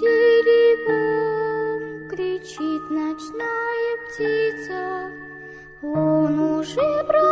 деревом кричит ночная птица. Он уже пробрался